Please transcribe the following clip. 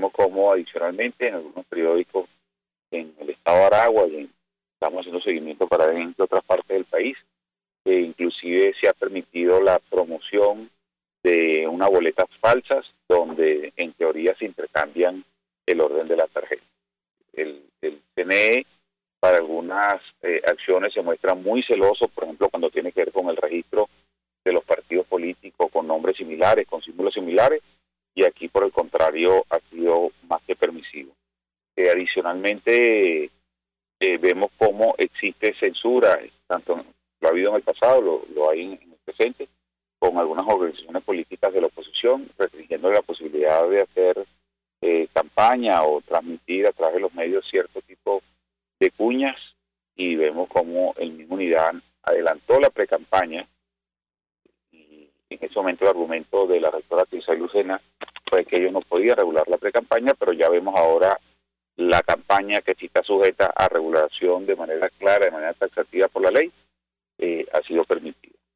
vemos como adicionalmente en algunos periódicos en el estado de Aragua y estamos haciendo seguimiento para en otras partes del país, que inclusive se ha permitido la promoción de unas boletas falsas donde en teoría se intercambian el orden de la tarjeta. El, el CNE para algunas eh, acciones se muestra muy celoso, por ejemplo, cuando tiene que ver con el registro de los partidos políticos con nombres similares, con símbolos similares, y aquí por el contrario ha sido más que permisivo. Eh, adicionalmente eh, vemos cómo existe censura, tanto lo ha habido en el pasado, lo, lo hay en, el presente, con algunas organizaciones políticas de la oposición, restringiendo la posibilidad de hacer eh, campaña o transmitir a través de los medios cierto tipo de cuñas y vemos cómo el mismo Unidad adelantó la precampaña y en ese momento el argumento de la rectora Tisa Lucena fue que ellos no podían regular la precampaña, pero ya vemos ahora la campaña que sí está sujeta a regulación de manera clara, de manera taxativa por la ley, eh, ha sido permitida.